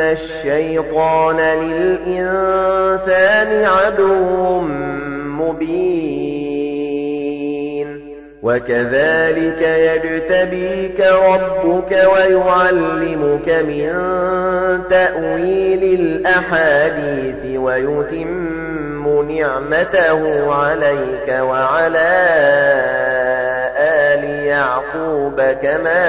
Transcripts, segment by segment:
الشيطان للإنسان عدو مبين وكذلك يجتبيك ربك ويعلمك من تأويل الأحاديث ويتم نعمته عليك وعلى آل يعقوب كما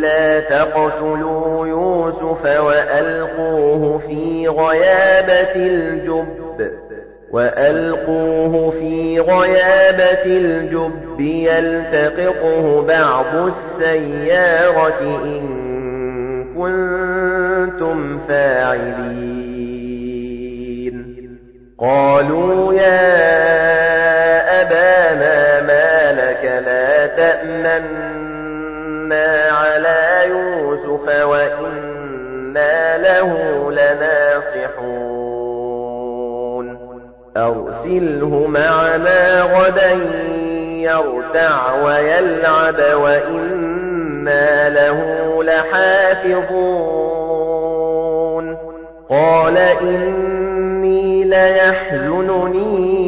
لا تقتلوا يوسف وألقوه في غيابة الجب. وألقوه في غيابة الجب يلتقطه بعض السيارة إن كنتم فاعلين. قالوا يا أبانا ما لك لا تأمنا على يوسف وإنا له لناصحون أرسله معنا غدا يرتع ويلعب وإنا له لحافظون قال إني ليحزنني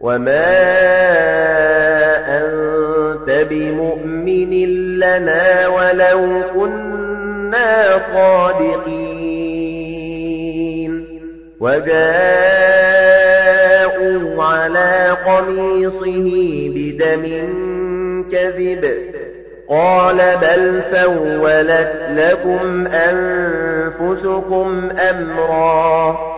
وَمَا أَنتَ بِمُؤْمِنٍ لَّنَا وَلَوْ كُنَّا صَادِقِينَ وَجَاءُوا عَلَىٰ قَمِيصِهِ بِدَمٍ كَذِبٍ قَالَ بَلْ سَوَّلَتْ لَكُمْ أَنفُسُكُمْ أَمْرًا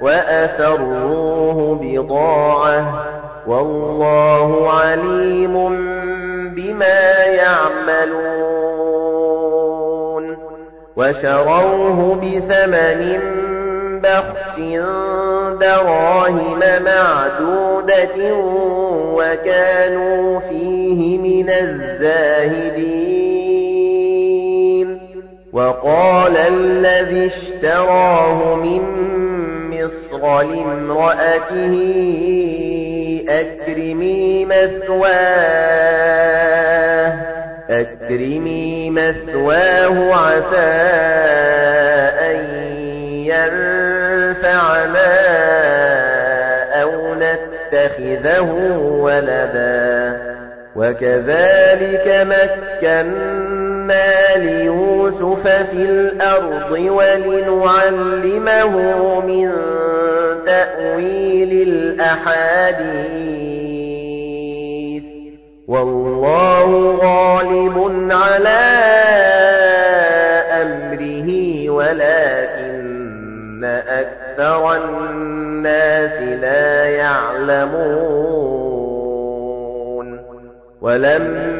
وَأَسَرُّوهُ بِضَاعَةً وَاللَّهُ عَلِيمٌ بِمَا يَعْمَلُونَ وَشَرَوْهُ بِثَمَنٍ بَخْسٍ دَرَاهِمَ مَعْدُودَةٍ وَكَانُوا فِيهِ مِنَ الزَّاهِدِينَ وَقَالَ الَّذِي اشْتَرَاهُ مِن مِّصْرَ لِامْرَأَتِهِ أَكْرِمِي مَثْوَاهُ أَكْرِمِي مَثْوَاهُ عَسَىٰ أَن يَنفَعَنَا أَوْ نَتَّخِذَهُ وَلَدًا. وَكَذَلِكَ مَكَّنَّا لِيُوسُفَ فِي الْأَرْضِ وَلِنُعَلِّمَهُ مِن تَأْوِيلِ الْأَحَادِيثِ وَاللَّهُ غَالِبٌ عَلَىٰ أَمْرِهِ وَلَٰكِنَّ أَكْثَرَ النَّاسِ لَا يَعْلَمُونَ وَلَمَّا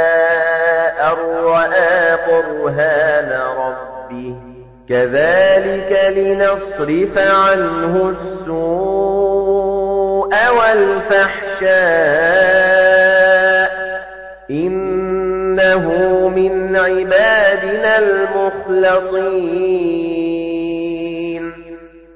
رَّأَىٰ بُرْهَانَ رَبِّهِ كَذَلِكَ لِنَصْرِفَ عَنْهُ السُّوءَ وَالْفَحْشَاءَ. إِنَّهُ مِنْ عِبَادِنَا الْمُخْلَصِينَ.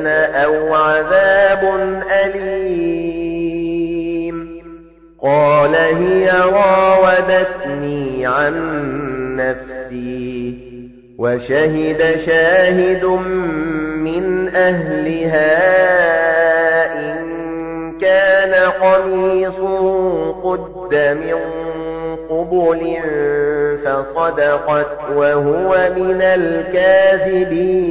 يُسْجَنَ أَوْ عَذَابٌ أَلِيمٌ قال هي راودتني عن نفسي وشهد شاهد من أهلها إن كان قميص قد من قبل فصدقت وهو من الكاذبين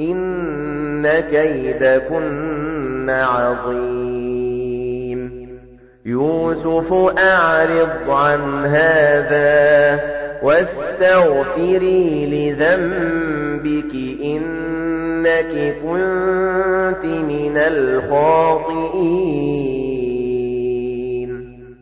إن كيدكن عظيم. يوسف أعرض عن هذا واستغفري لذنبك إنك كنت من الخاطئين.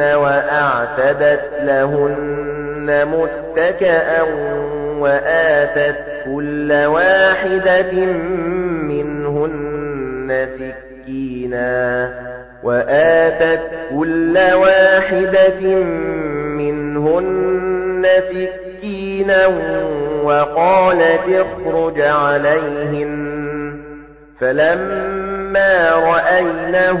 وأعتدت لهن متكأا وآتت كل واحدة منهن سكينا وآتت كل واحدة منهن سكينا وقالت اخرج عليهن فلما رأينه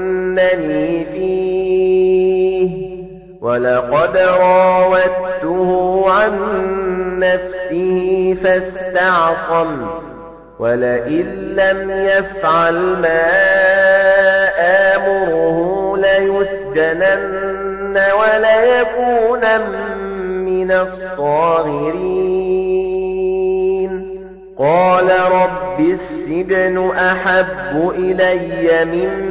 لمتنني فيه ولقد راودته عن نفسه فاستعصم ولئن لم يفعل ما آمره ليسجنن وليكون من الصاغرين قال رب السجن أحب إلي مما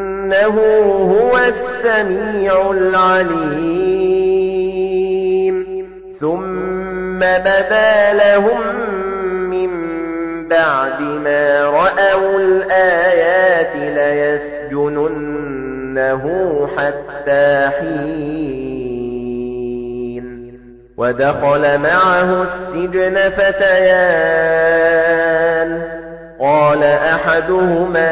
إنه هو السميع العليم. ثم بدا لهم من بعد ما رأوا الآيات ليسجننه حتى حين. ودخل معه السجن فتيان. قال أحدهما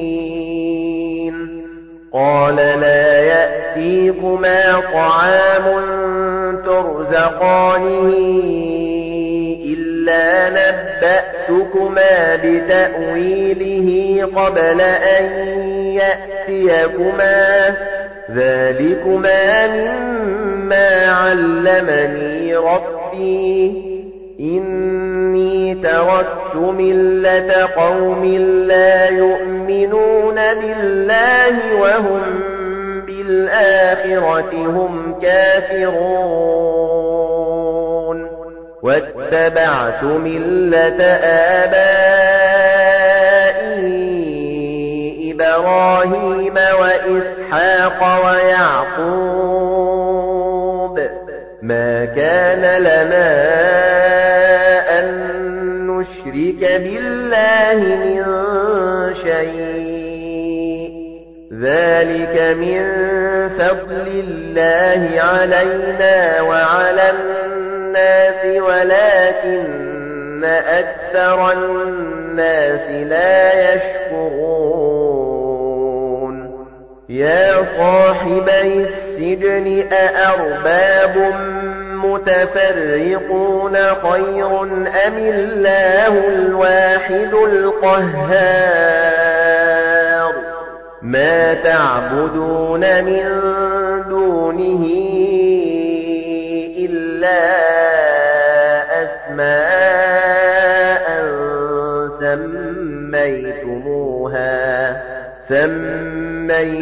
قال لا يأتيكما طعام ترزقانه إلا نبأتكما بتأويله قبل أن يأتيكما. ذلكما مما عَلَّمَنِي رَبِّي. إِنِّي تَرَكْتُ مِلَّةَ قَوْمٍ لَّا يُؤْمِنُونَ بِاللَّهِ وَهُمْ بِالْآخِرَةِ هُمْ كَافِرُونَ. وَاتَّبَعْتُ مِلَّةَ آبَائِي بِاللَّهِ مِن شَيْءٍ. ذَلِكَ مِن فَضْلِ اللَّهِ عَلَيْنَا وَعَلَى النَّاسِ وَلَكِنَّ أَكْثَرَ النَّاسِ لَا يَشْكُرُونَ. يَا صَاحِبَيِ السِّجْنِ أَأَرْبَابٌ مُتَفَرِّقُونَ خَيْرٌ أَمِ اللَّهُ الْوَاحِدُ الْقَهَّارُ مَا تَعْبُدُونَ مِن دُونِهِ إِلَّا أَسْمَاءً سَمَّيْتُمُوهَا سَمَّيْتُمُوهَا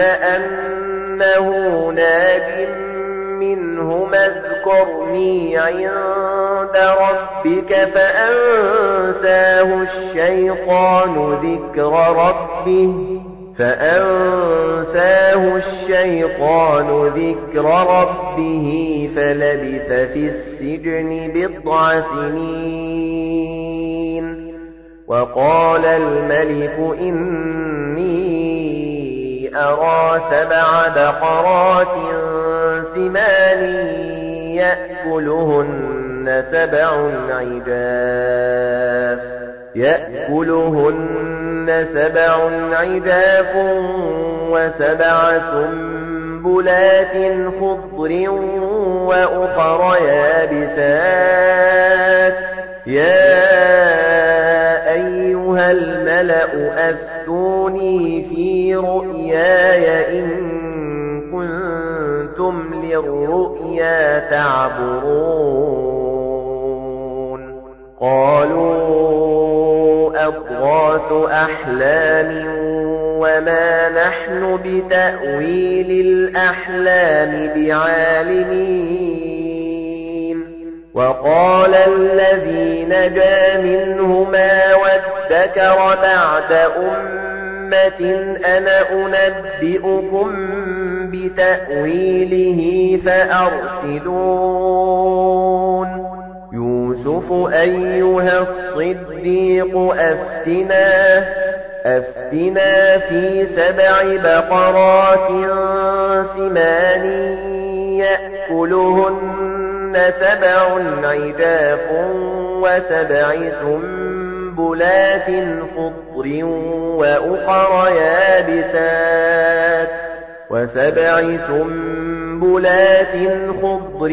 أَنَّهُ نَاجٍ مِنْهُمَا اذْكُرْنِي عِندَ رَبِّكَ فَأَنسَاهُ الشَّيْطَانُ ذِكْرَ رَبِّهِ فَأَنسَاهُ الشَّيْطَانُ ذِكْرَ رَبِّهِ فَلَبِثَ فِي السِّجْنِ بِضْعَ سِنِينَ وَقَالَ الْمَلِكُ إِنِّي أَرَى سَبْعَ بَقَرَاتٍ سِمَانٍ يَأْكُلُهُنَّ سَبْعٌ عِجَافٌ يَأْكُلُهُنَّ سَبْعٌ عِجَافٌ وَسَبْعَ سُنبُلَاتٍ خُضْرٍ وَأُخَرَ يَابِسَاتٍ يَا أَيُّهَا الْمَلَأُ أَفْتُونِي فِي رُؤْيَايَ إِن كُنتُمْ لِلرُّؤْيَا تَعْبُرُونَ قَالُوا أَضْغَاثُ أَحْلَامٍ وَمَا نَحْنُ بِتَأْوِيلِ الْأَحْلَامِ بِعَالِمِينَ وَقَالَ الَّذِي نَجَا مِنْهُمَا وَادَّكَرَ بَعْدَ أُمَّةٍ أَنَا أُنَبِّئُكُم بِتَأْوِيلِهِ فَأَرْسِلُونِ يُوسُفُ أَيُّهَا الصِّدِّيقُ أَفْتِنَا أَفْتِنَا فِي سَبْعِ بَقَرَاتٍ سِمَانٍ يَأْكُلُهُنَّ سَبْعٌ عِجَافٌ وَسَبْعِ سُنبُلَاتٍ خُضْرٍ وَأُخَرَ يَابِسَاتٍ وَسَبْعِ سُنبُلَاتٍ خُضْرٍ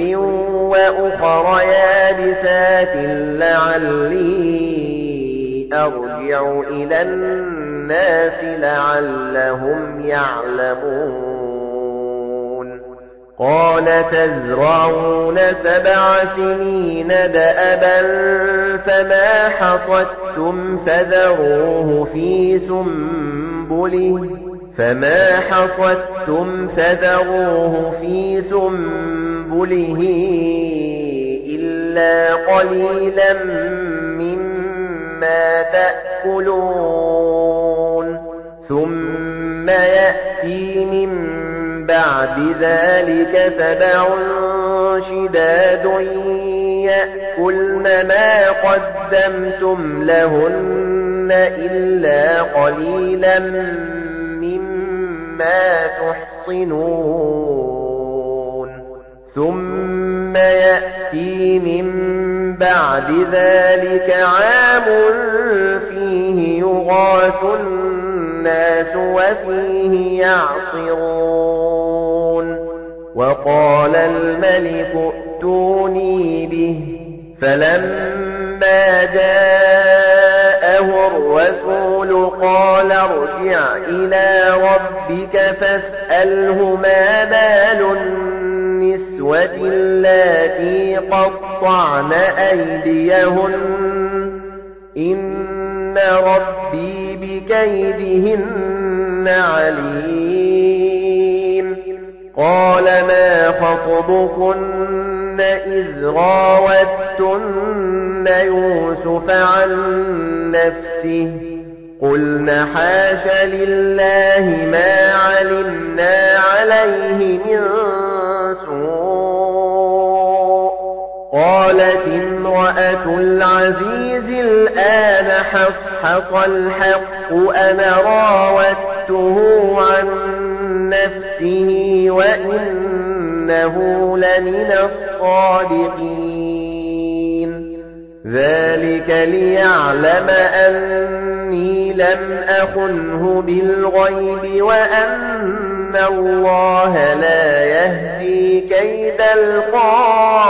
وَأُخَرَ يَابِسَاتٍ لَعَلِّي أَرْجِعُ إِلَى النَّاسِ لَعَلَّهُمْ يَعْلَمُونَ قال تزرعون سبع سنين دأبا فما حصدتم فذروه في سنبله فما حصدتم فذروه في سنبله إلا قليلا مما تأكلون ثم يأتي من بعد ذلك سبع شداد يأكلن ما قدمتم لهن إلا قليلا مما تحصنون. ثم يأتي من بعد ذلك عام فيه يغاث الناس وفيه يعصرون. وقال الملك ائتوني به. فلما جاءه الرسول قال ارجع إلى ربك فاسأله ما بال النسوة التي قطعن أيديهن. إن ربي بكيدهن عليم. قال ما خطبكن إذ راوتن يوسف عن نفسه؟ قلنا حاش لله ما علمنا عليه من سوء. قالت امرأة العزيز الآن حصحص الحق أنا راودته عن نفسه وإنه لمن الصادقين؟ ذلك ليعلم أني لم أخنه بالغيب وأن الله لا يهدي كيد القائمين.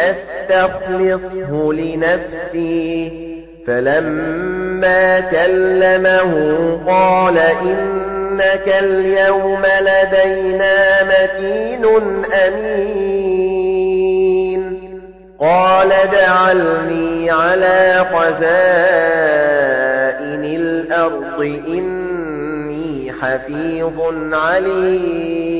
أستخلصه لنفسي. فلما كلمه قال إنك اليوم لدينا متين أمين. قال اجعلني على خزائن الأرض إني حفيظ عليم.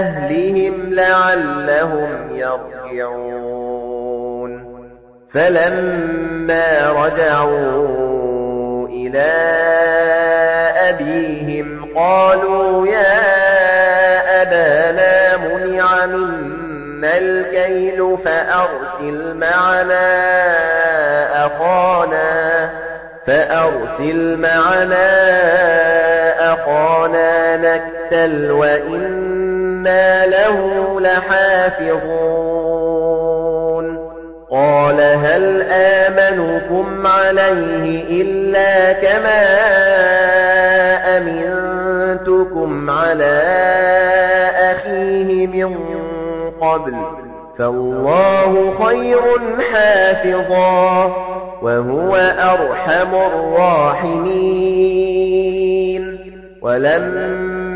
أَهْلِهِمْ لَعَلَّهُمْ يَرْجِعُونَ. فَلَمَّا رَجَعُوا إِلَى أَبِيهِمْ قَالُوا يَا أَبَانَا مُنِعَ مِنَّا الْكَيْلُ فَأَرْسِلْ مَعَنَا أَخَانَا فَأَرْسِلْ مَعَنَا أَخَانَا نَكْتَلْ وَإِنَّا لَهُ لَحَافِظُونَ قَالَ هَلْ آمَنُكُمْ عَلَيْهِ إِلَّا كَمَا أَمِنْتُكُمْ عَلَى أَخِيهِ مِنْ قَبْلُ فَاللَّهُ خَيْرٌ حَافِظًا وَهُوَ أَرْحَمُ الرَّاحِمِينَ وَلَمَّا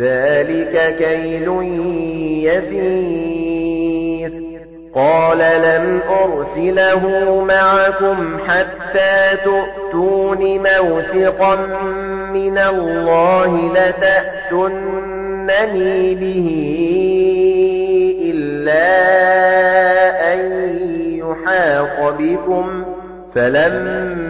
ذَلِكَ كَيْلٌ يَسِيرٌ. قَالَ لَمْ أُرْسِلَهُ مَعَكُمْ حَتَّى تُؤْتُونِ مَوْثِقًا مِنَ اللَّهِ لَتَأْتُنَّنِي بِهِ إِلَّا أَن يُحَاطَ بِكُمْ. فَلَمَّا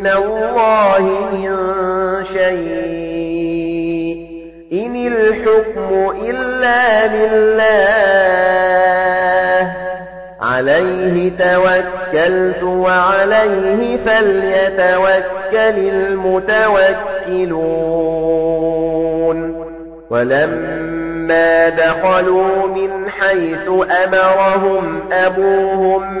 مِّنَ اللَّهِ مِن شَيْءٍ. إِنِ الْحُكْمُ إِلَّا لِلَّهِ. عَلَيْهِ تَوَكَّلْتُ وَعَلَيْهِ فَلْيَتَوَكَّلِ الْمُتَوَكِّلُونَ. وَلَمَّا دَخَلُوا مِنْ حَيْثُ أَمَرَهُمْ أَبُوهُمْ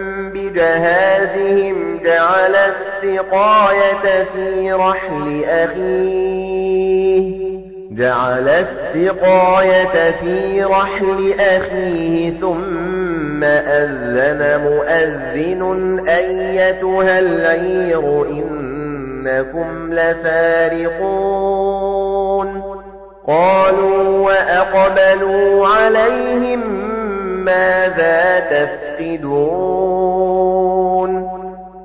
بِجَهَازِهِمْ جَعَلَ السِّقَايَةَ فِي رَحْلِ أَخِيهِ. جَعَلَ السِّقَايَةَ فِي رَحْلِ أَخِيهِ ثُمَّ أَذَّنَ مُؤَذِّنٌ أَيَّتُهَا الْعِيرُ إِنَّكُمْ لَسَارِقُونَ قَالُوا وَأَقْبَلُوا عَلَيْهِمْ مَاذَا تَفْقِدُونَ؟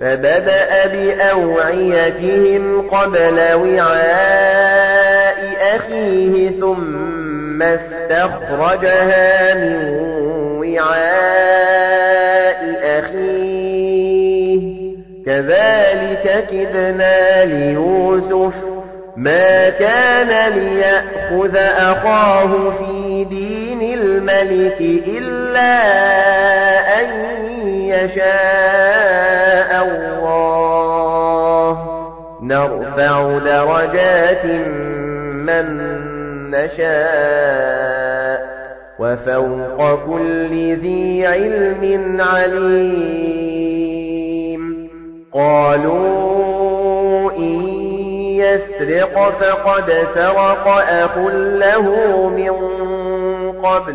فبدأ بأوعيتهم قبل وعاء أخيه ثم استخرجها من وعاء أخيه. كذلك كدنا ليوسف ما كان ليأخذ أخاه في دين الملك إلا أن يشاء الله. نرفع درجات من نشاء وفوق كل ذي علم عليم. قالوا إن يسرق فقد سرق أخ له من قبل.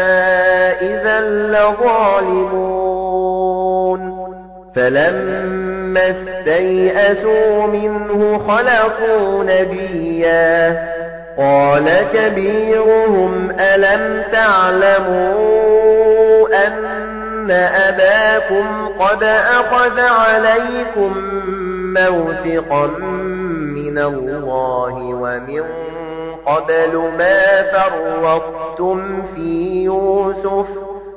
لظالمون فلما استيئسوا منه خلقوا نبيا. قال كبيرهم ألم تعلموا أن أباكم قد أخذ عليكم موثقا من الله ومن قبل ما فرطتم في يوسف؟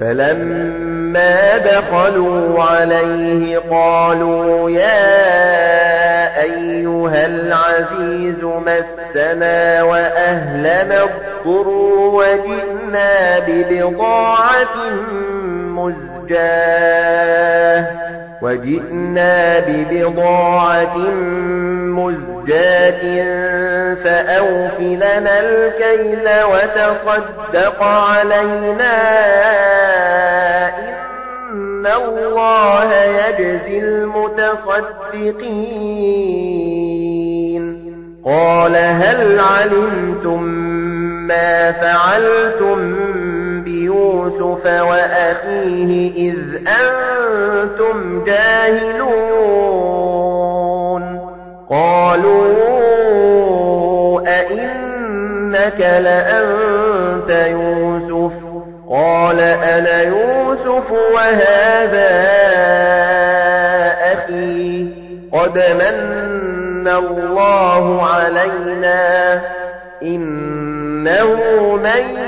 فلما دخلوا عليه قالوا يا أيها العزيز مسنا وأهلنا الضر وجئنا ببضاعة مزجاة وَجِئْنَا بِبِضَاعَةٍ مُزْجَاةٍ فَأَوْفِ لَنَا الْكَيْلَ وَتَصَدَّقْ عَلَيْنَا إِنَّ اللَّهَ يَجْزِي الْمُتَصَدِّقِينَ. قَالَ هَلْ عَلِمْتُمْ مَا فَعَلْتُمْ بِيُوسُفَ وَأَخِيهِ إِذْ أَنْتُمْ جَاهِلُونَ. قَالُوا أَإِنَّكَ لَأَنْتَ يُوسُفُ؟ قَالَ أَنَا يُوسُفُ وَهَذَا أَخِي. قَدْ مَنَّ اللَّهُ عَلَيْنَا. إِنَّهُ مَن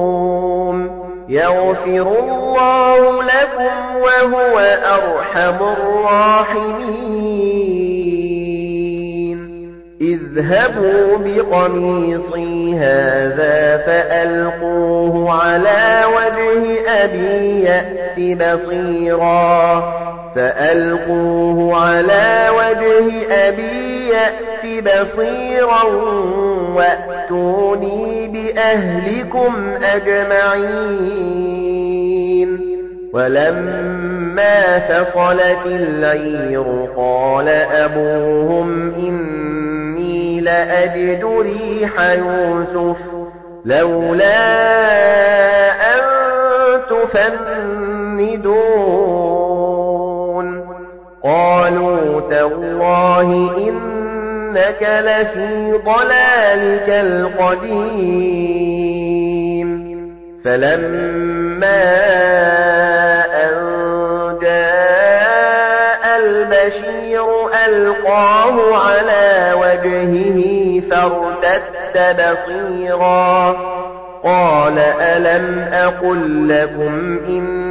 يغفر الله لكم وهو أرحم الراحمين. اذهبوا بقميصي هذا فألقوه على وجه أبي يأت بصيرا. فألقوه على وجه أبي بصيرا وأتوني بأهلكم أجمعين. ولما فصلت العير قال أبوهم إني لأجد ريح يوسف لولا أن تفندون. قالوا تالله إن إِنَّكَ لَفِي ضَلَالِكَ الْقَدِيمِ. فَلَمَّا أَن جَاءَ الْبَشِيرُ أَلْقَاهُ عَلَى وَجْهِهِ فَارْتَدَّ بَصِيرًا. قَالَ أَلَمْ أَقُل لَّكُمْ إِنِّي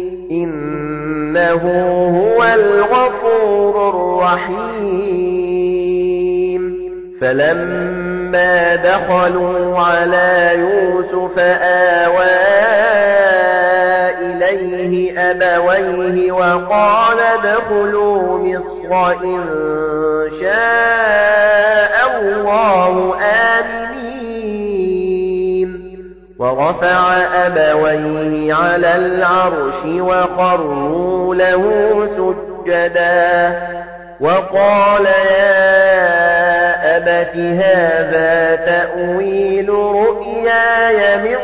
إِنَّهُ هُوَ الْغَفُورُ الرَّحِيمُ. فَلَمَّا دَخَلُوا عَلَى يُوسُفَ آوَى إِلَيْهِ أَبَوَيْهِ وَقَالَ ادْخُلُوا مِصْرَ إِن شَاءَ وَرَفَعَ أَبَوَيْهِ عَلَى الْعَرْشِ وَخَرُّوا لَهُ سُجَّدًا وَقَالَ يَا أَبَتِ هَذَا تَأْوِيلُ رُؤْيَايَ مِن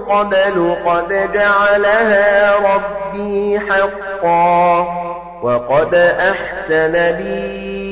قَبْلُ قَدْ جَعَلَهَا رَبِّي حَقًّا وَقَدْ أَحْسَنَ بِي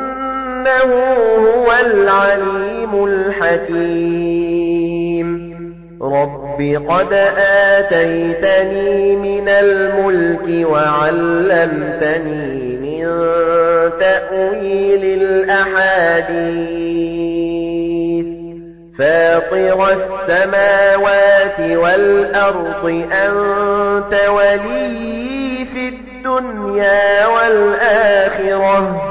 إنه هو العليم الحكيم. رب قد آتيتني من الملك وعلمتني من تأويل الأحاديث. فاطر السماوات والأرض أنت ولي في الدنيا والآخرة.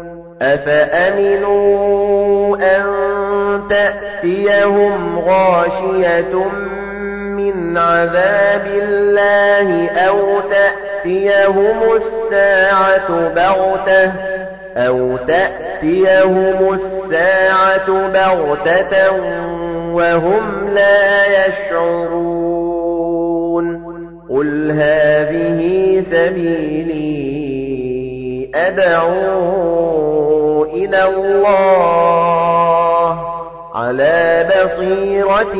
أفأمنوا أن تأتيهم غاشية من عذاب الله أو تأتيهم الساعة بغتة أو تأتيهم الساعة بغتة وهم لا يشعرون قل هذه سبيلي أدعو إلى الله على بصيرة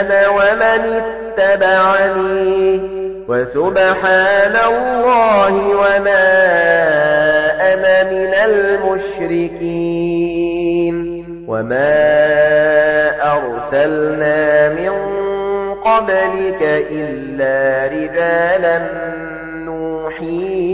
أنا ومن اتبعني وسبحان الله وما أنا من المشركين وما أرسلنا من قبلك إلا رجالا نوحي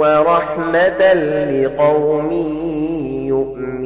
ورحمة لقوم يؤمنون